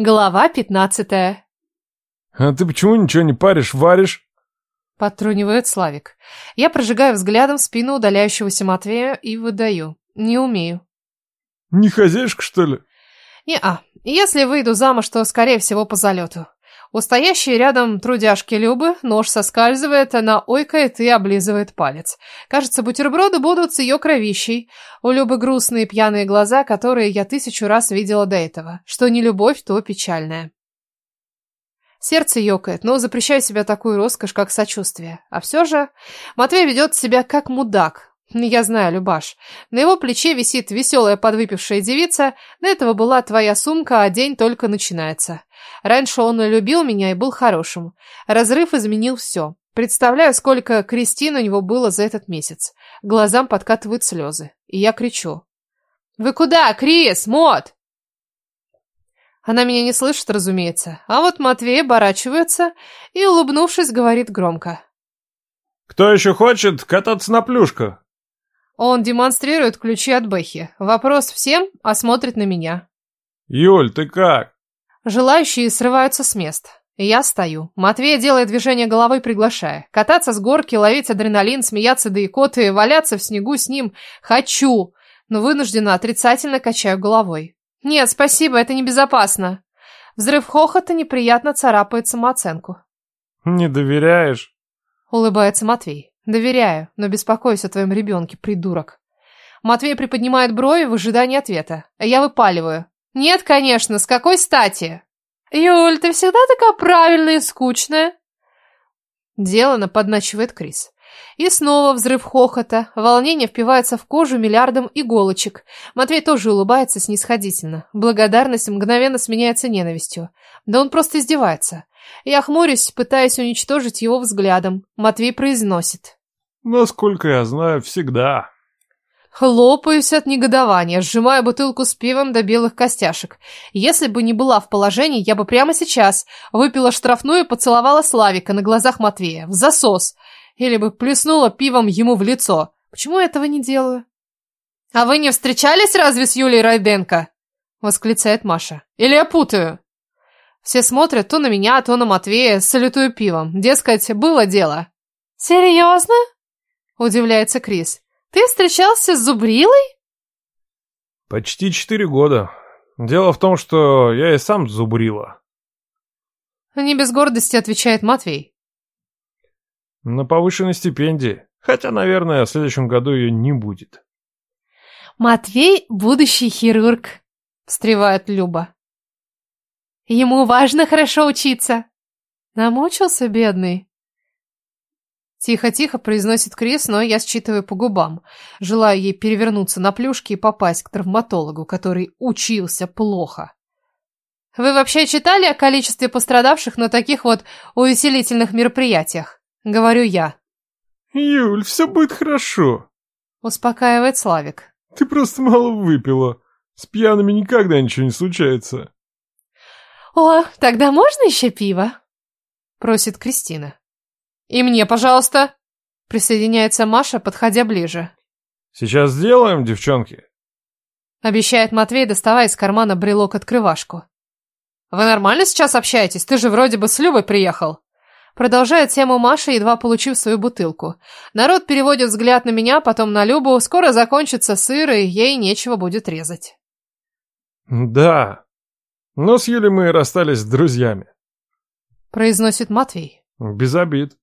Глава пятнадцатая. А ты почему ничего не паришь, варишь? Подтрунивает Славик. Я прожигаю взглядом спину удаляющегося Матвея и выдаю. Не умею. Не хозяйка, что ли? Не-а. Если выйду замуж, то, скорее всего, по залету. У стоящей рядом трудяшки Любы нож соскальзывает, она ойкает и облизывает палец. Кажется, бутерброды будут с ее кровищей. У Любы грустные пьяные глаза, которые я тысячу раз видела до этого. Что не любовь, то печальная. Сердце ёкает, но запрещаю себе такую роскошь, как сочувствие. А все же Матвей ведет себя как мудак, я знаю, Любаш. На его плече висит веселая подвыпившая девица. До этого была твоя сумка, а день только начинается. Раньше он любил меня и был хорошим. Разрыв изменил все. Представляю, сколько Кристин у него было за этот месяц. Глазам подкатывают слезы. И я кричу. «Вы куда, Крис? Мот!» Она меня не слышит, разумеется. А вот Матвей оборачивается и, улыбнувшись, говорит громко. «Кто еще хочет кататься на плюшках?» Он демонстрирует ключи от Бэхи. Вопрос всем, а смотрит на меня. «Юль, ты как?» Желающие срываются с мест. Я стою. Матвей делает движение головой, приглашая. Кататься с горки, ловить адреналин, смеяться до икоты, валяться в снегу с ним. Хочу, но вынуждена отрицательно качаю головой. Нет, спасибо, это небезопасно. Взрыв хохота неприятно царапает самооценку. «Не доверяешь?» Улыбается Матвей. Доверяю, но беспокоюсь о твоем ребенке, придурок. Матвей приподнимает брови в ожидании ответа. Я выпаливаю. Нет, конечно, с какой стати? Юль, ты всегда такая правильная и скучная. Делано подначивает Крис. И снова взрыв хохота. Волнение впивается в кожу миллиардом иголочек. Матвей тоже улыбается снисходительно. Благодарность мгновенно сменяется ненавистью. Да он просто издевается. Я хмурюсь, пытаясь уничтожить его взглядом. Матвей произносит. Насколько я знаю, всегда. Хлопаюсь от негодования, сжимаю бутылку с пивом до белых костяшек. Если бы не была в положении, я бы прямо сейчас выпила штрафную и поцеловала Славика на глазах Матвея. В засос. Или бы плеснула пивом ему в лицо. Почему я этого не делаю? «А вы не встречались разве с Юлией Райденко?» Восклицает Маша. «Или я путаю?» Все смотрят то на меня, то на Матвея, салютую пивом. Дескать, было дело. «Серьезно?» Удивляется Крис. Ты встречался с Зубрилой? Почти четыре года. Дело в том, что я и сам Зубрила. Не без гордости отвечает Матвей. На повышенной стипендии. Хотя, наверное, в следующем году ее не будет. Матвей – будущий хирург, встревает Люба. Ему важно хорошо учиться. Намучился, бедный. Тихо-тихо произносит Крис, но я считываю по губам. Желаю ей перевернуться на плюшке и попасть к травматологу, который учился плохо. Вы вообще читали о количестве пострадавших на таких вот увеселительных мероприятиях? Говорю я. Юль, все будет хорошо. Успокаивает Славик. Ты просто мало выпила. С пьяными никогда ничего не случается. О, тогда можно еще пиво? Просит Кристина. «И мне, пожалуйста!» Присоединяется Маша, подходя ближе. «Сейчас сделаем, девчонки!» Обещает Матвей, доставая из кармана брелок-открывашку. «Вы нормально сейчас общаетесь? Ты же вроде бы с Любой приехал!» Продолжает тему Маша, едва получив свою бутылку. Народ переводит взгляд на меня, потом на Любу. Скоро закончится сыр, и ей нечего будет резать. «Да, но с Юлей мы расстались с друзьями», — произносит Матвей. «Без обид».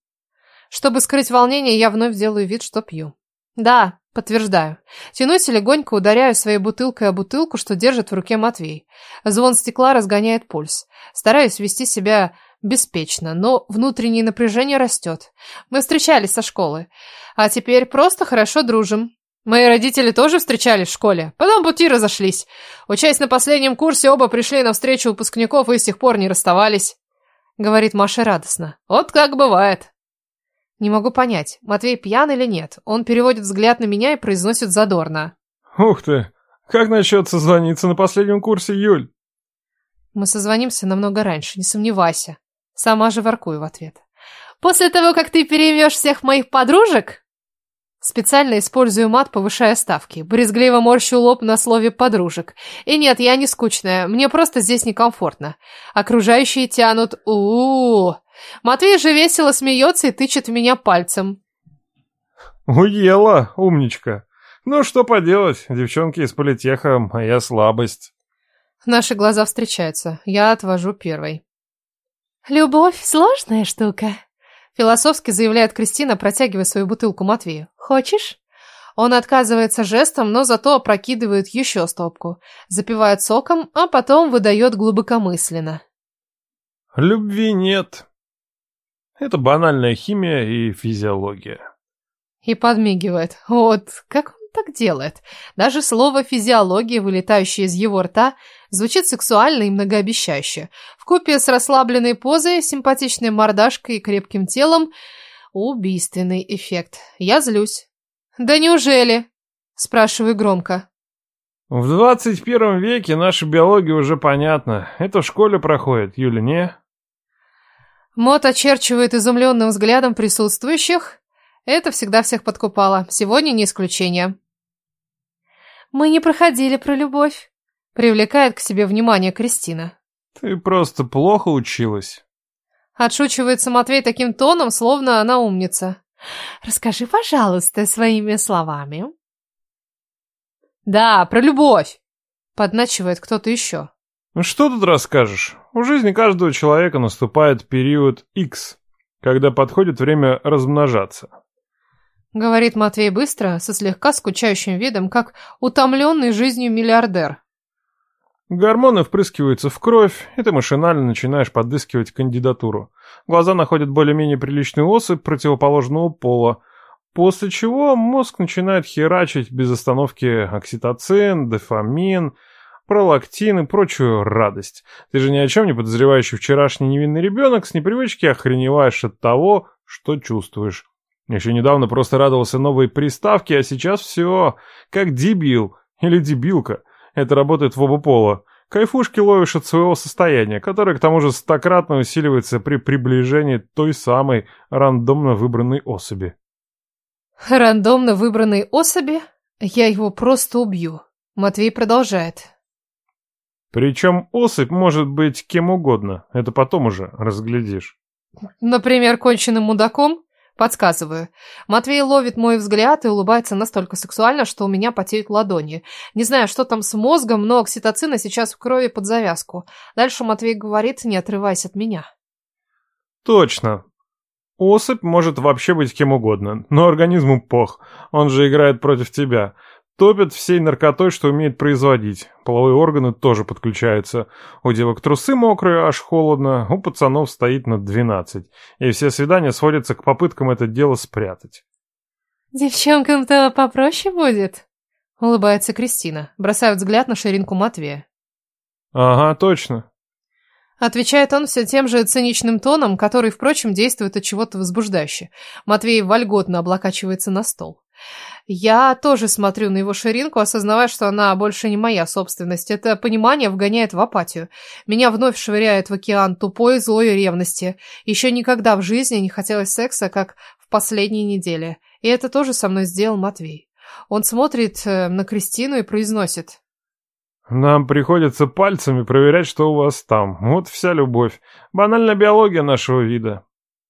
Чтобы скрыть волнение, я вновь делаю вид, что пью. Да, подтверждаю. Тянусь и легонько ударяю своей бутылкой о бутылку, что держит в руке Матвей. Звон стекла разгоняет пульс. Стараюсь вести себя беспечно, но внутреннее напряжение растет. Мы встречались со школы, а теперь просто хорошо дружим. Мои родители тоже встречались в школе, потом пути разошлись. Учась на последнем курсе, оба пришли на встречу выпускников и с тех пор не расставались. Говорит Маша радостно. Вот как бывает. Не могу понять, Матвей пьян или нет. Он переводит взгляд на меня и произносит задорно. Ух ты, как насчет созвониться на последнем курсе, Юль? Мы созвонимся намного раньше, не сомневайся. Сама же воркую в ответ. После того, как ты переймешь всех моих подружек? Специально использую мат, повышая ставки. Брезгливо морщу лоб на слове «подружек». И нет, я не скучная, мне просто здесь некомфортно. Окружающие тянут у, -у, -у. Матвей же весело смеется и тычет в меня пальцем. Уела, умничка. Ну что поделать, девчонки из политеха – моя слабость. Наши глаза встречаются. Я отвожу первой. «Любовь – сложная штука», Философски заявляет Кристина, протягивая свою бутылку Матвею. «Хочешь?» Он отказывается жестом, но зато опрокидывает еще стопку. Запивает соком, а потом выдает глубокомысленно. «Любви нет. Это банальная химия и физиология». И подмигивает. Вот, как он так делает? Даже слово «физиология», вылетающее из его рта, звучит сексуально и многообещающе. Вкупе с расслабленной позой, симпатичной мордашкой и крепким телом – убийственный эффект. Я злюсь. «Да неужели?» – спрашиваю громко. В 21 веке наша биология уже понятна. Это в школе проходит, Юля, не? Мот очерчивает изумленным взглядом присутствующих. Это всегда всех подкупало. Сегодня не исключение. Мы не проходили про любовь. Привлекает к себе внимание Кристина. Ты просто плохо училась. Отшучивается Матвей таким тоном, словно она умница. Расскажи, пожалуйста, своими словами. Да, про любовь. Подначивает кто-то еще. Ну что тут расскажешь? В жизни каждого человека наступает период X, когда подходит время размножаться. Говорит Матвей быстро, со слегка скучающим видом, как утомленный жизнью миллиардер. Гормоны впрыскиваются в кровь, и ты машинально начинаешь подыскивать кандидатуру. Глаза находят более-менее приличную особь противоположного пола, после чего мозг начинает херачить без остановки окситоцин, дофамин, пролактин и прочую радость. Ты же ни о чем не подозревающий вчерашний невинный ребенок с непривычки охреневаешь от того, что чувствуешь. Еще недавно просто радовался новой приставке, а сейчас все как дебил или дебилка. Это работает в оба пола. Кайфушки ловишь от своего состояния, которое к тому же стократно усиливается при приближении той самой рандомно выбранной особи. Рандомно выбранной особи? Я его просто убью. Матвей продолжает. Причем особь может быть кем угодно, это потом уже разглядишь. Например, конченным мудаком? Подсказываю. Матвей ловит мой взгляд и улыбается настолько сексуально, что у меня потеют ладони. Не знаю, что там с мозгом, но окситоцина сейчас в крови под завязку. Дальше Матвей говорит, не отрываясь от меня. Точно. Особь может вообще быть кем угодно, но организму пох. Он же играет против тебя. Топит всей наркотой, что умеет производить. Половые органы тоже подключаются. У девок трусы мокрые, аж холодно. У пацанов стоит на 12. И все свидания сводятся к попыткам это дело спрятать. «Девчонкам-то попроще будет?» Улыбается Кристина, бросая взгляд на ширинку Матвея. «Ага, точно». Отвечает он все тем же циничным тоном, который, впрочем, действует от чего-то возбуждающе. Матвей вольготно облокачивается на стол. Я тоже смотрю на его ширинку, осознавая, что она больше не моя собственность. Это понимание вгоняет в апатию. Меня вновь швыряет в океан тупой злой ревности. Еще никогда в жизни не хотелось секса, как в последние недели. И это тоже со мной сделал Матвей. Он смотрит э, на Кристину и произносит. «Нам приходится пальцами проверять, что у вас там. Вот вся любовь. Банальная биология нашего вида.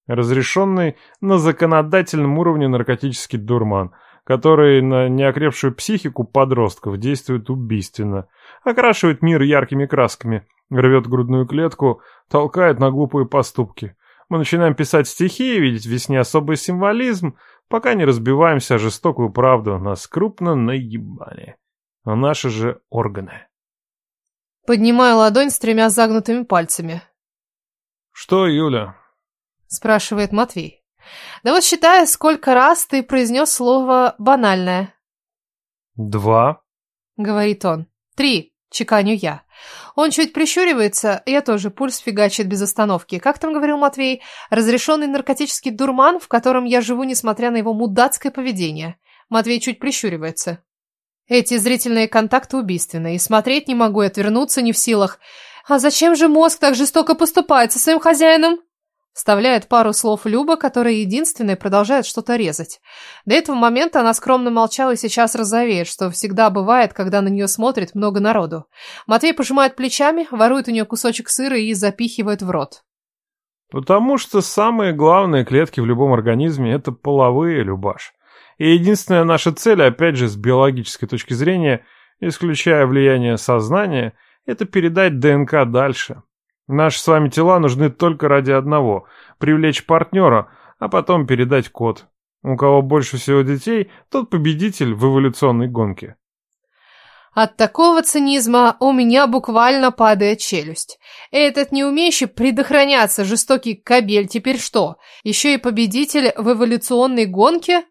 Разрешенный на законодательном уровне наркотический дурман – который на неокрепшую психику подростков действует убийственно, окрашивает мир яркими красками, рвет грудную клетку, толкает на глупые поступки. Мы начинаем писать стихи и видеть в весне особый символизм, пока не разбиваемся о жестокую правду, нас крупно наебали. А наши же органы. Поднимаю ладонь с тремя загнутыми пальцами. «Что, Юля?» — спрашивает Матвей. Да вот считай, сколько раз ты произнес слово «банальное». «Два», — говорит он. «Три», — чеканю я. Он чуть прищуривается, я тоже, пульс фигачит без остановки. Как там говорил Матвей, разрешенный наркотический дурман, в котором я живу, несмотря на его мудацкое поведение. Матвей чуть прищуривается. Эти зрительные контакты убийственны, и смотреть не могу, и отвернуться не в силах. А зачем же мозг так жестоко поступает со своим хозяином? Вставляет пару слов Люба, которая единственная продолжает что-то резать. До этого момента она скромно молчала и сейчас розовеет, что всегда бывает, когда на нее смотрит много народу. Матвей пожимает плечами, ворует у нее кусочек сыра и запихивает в рот. Потому что самые главные клетки в любом организме – это половые, Любаш. И единственная наша цель, опять же, с биологической точки зрения, исключая влияние сознания, это передать ДНК дальше. Наши с вами тела нужны только ради одного – привлечь партнера, а потом передать код. У кого больше всего детей, тот победитель в эволюционной гонке. От такого цинизма у меня буквально падает челюсть. Этот не умеющий предохраняться жестокий кабель теперь что? Еще и победитель в эволюционной гонке?